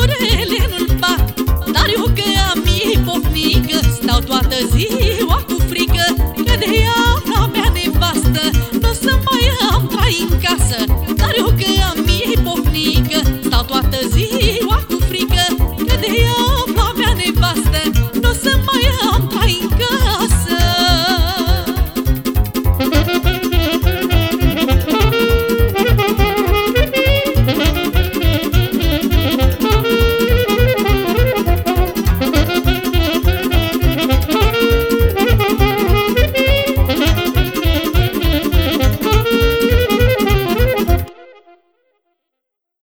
orele nu-l fac Dar eu că am ipocnică Stau toată ziua cu frică Că de ea mea nevastă Nu să mai am trai în casă.